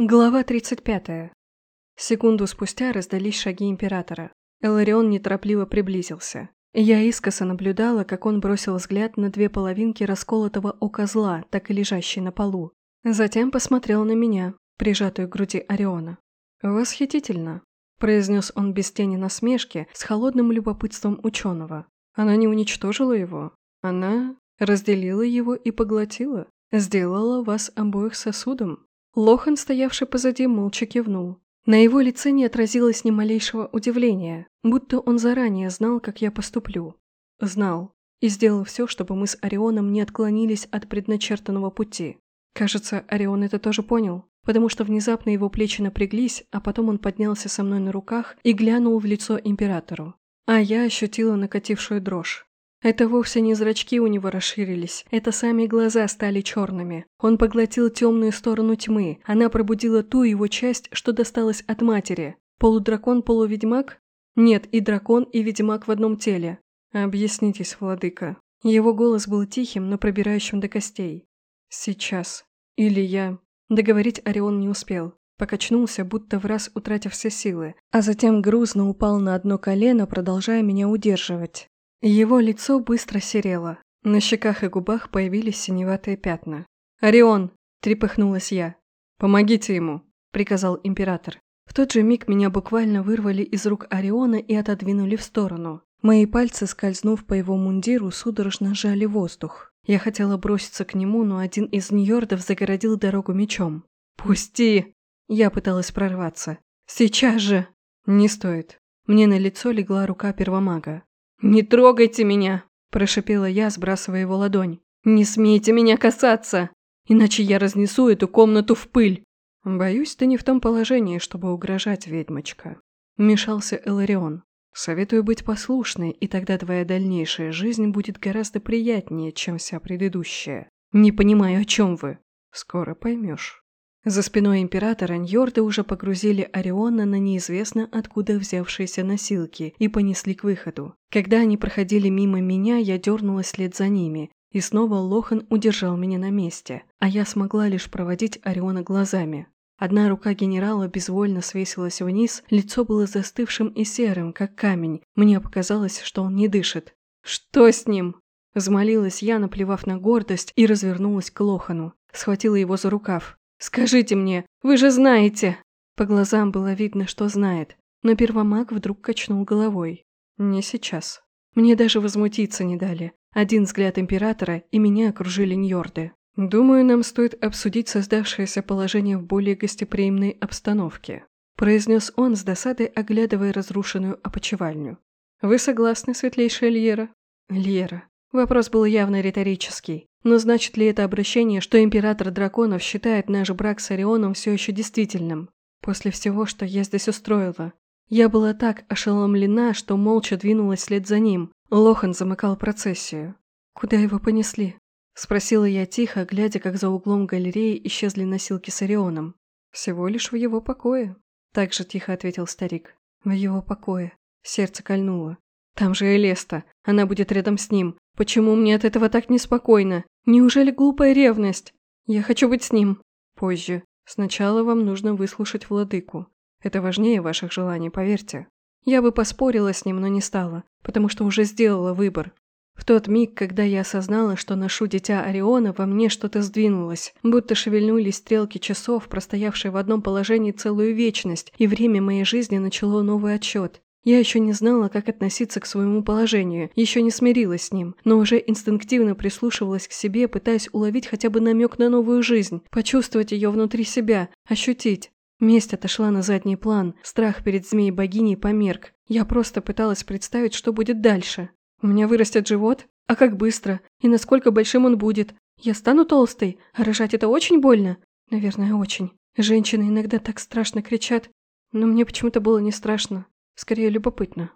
Глава 35. Секунду спустя раздались шаги Императора. Эларион неторопливо приблизился. Я искоса наблюдала, как он бросил взгляд на две половинки расколотого ока зла, так и лежащей на полу. Затем посмотрел на меня, прижатую к груди Ориона. «Восхитительно», – произнес он без тени насмешки, с холодным любопытством ученого. «Она не уничтожила его. Она разделила его и поглотила. Сделала вас обоих сосудом. Лохан, стоявший позади, молча кивнул. На его лице не отразилось ни малейшего удивления, будто он заранее знал, как я поступлю. Знал. И сделал все, чтобы мы с Орионом не отклонились от предначертанного пути. Кажется, Орион это тоже понял, потому что внезапно его плечи напряглись, а потом он поднялся со мной на руках и глянул в лицо императору. А я ощутила накатившую дрожь. Это вовсе не зрачки у него расширились, это сами глаза стали черными. Он поглотил темную сторону тьмы, она пробудила ту его часть, что досталась от матери. Полудракон-полуведьмак? Нет, и дракон, и ведьмак в одном теле. Объяснитесь, владыка. Его голос был тихим, но пробирающим до костей. Сейчас. Или я... Договорить Орион не успел. Покачнулся, будто в раз утратив все силы, а затем грузно упал на одно колено, продолжая меня удерживать. Его лицо быстро серело. На щеках и губах появились синеватые пятна. «Орион!» – трепыхнулась я. «Помогите ему!» – приказал император. В тот же миг меня буквально вырвали из рук Ориона и отодвинули в сторону. Мои пальцы, скользнув по его мундиру, судорожно сжали воздух. Я хотела броситься к нему, но один из ньордов загородил дорогу мечом. «Пусти!» Я пыталась прорваться. «Сейчас же!» «Не стоит». Мне на лицо легла рука первомага. «Не трогайте меня!» – прошипела я, сбрасывая его ладонь. «Не смейте меня касаться, иначе я разнесу эту комнату в пыль!» «Боюсь, ты не в том положении, чтобы угрожать, ведьмочка», – вмешался Эларион. «Советую быть послушной, и тогда твоя дальнейшая жизнь будет гораздо приятнее, чем вся предыдущая. Не понимаю, о чем вы. Скоро поймешь». За спиной императора Ньорды уже погрузили Ориона на неизвестно откуда взявшиеся носилки и понесли к выходу. Когда они проходили мимо меня, я дернулась след за ними, и снова Лохан удержал меня на месте, а я смогла лишь проводить Ориона глазами. Одна рука генерала безвольно свесилась вниз, лицо было застывшим и серым, как камень. Мне показалось, что он не дышит. «Что с ним?» Взмолилась я, наплевав на гордость, и развернулась к Лохану. Схватила его за рукав. «Скажите мне, вы же знаете!» По глазам было видно, что знает, но первомаг вдруг качнул головой. «Не сейчас. Мне даже возмутиться не дали. Один взгляд императора, и меня окружили ньорды. Думаю, нам стоит обсудить создавшееся положение в более гостеприимной обстановке», произнес он с досадой, оглядывая разрушенную опочивальню. «Вы согласны, светлейшая Льера?» «Льера. Вопрос был явно риторический. Но значит ли это обращение, что император драконов считает наш брак с Орионом все еще действительным? После всего, что я здесь устроила. Я была так ошеломлена, что молча двинулась вслед за ним. Лохан замыкал процессию. «Куда его понесли?» Спросила я тихо, глядя, как за углом галереи исчезли носилки с Орионом. «Всего лишь в его покое», – так же тихо ответил старик. «В его покое». Сердце кольнуло. «Там же Элеста. Она будет рядом с ним. Почему мне от этого так неспокойно? Неужели глупая ревность? Я хочу быть с ним. Позже. Сначала вам нужно выслушать владыку. Это важнее ваших желаний, поверьте. Я бы поспорила с ним, но не стала, потому что уже сделала выбор. В тот миг, когда я осознала, что ношу дитя Ориона, во мне что-то сдвинулось, будто шевельнулись стрелки часов, простоявшие в одном положении целую вечность, и время моей жизни начало новый отчет. Я еще не знала, как относиться к своему положению, еще не смирилась с ним, но уже инстинктивно прислушивалась к себе, пытаясь уловить хотя бы намек на новую жизнь, почувствовать ее внутри себя, ощутить. Месть отошла на задний план, страх перед змеей-богиней померк. Я просто пыталась представить, что будет дальше. У меня вырастет живот? А как быстро? И насколько большим он будет? Я стану толстой? А рожать это очень больно? Наверное, очень. Женщины иногда так страшно кричат, но мне почему-то было не страшно. Скорее, любопытно.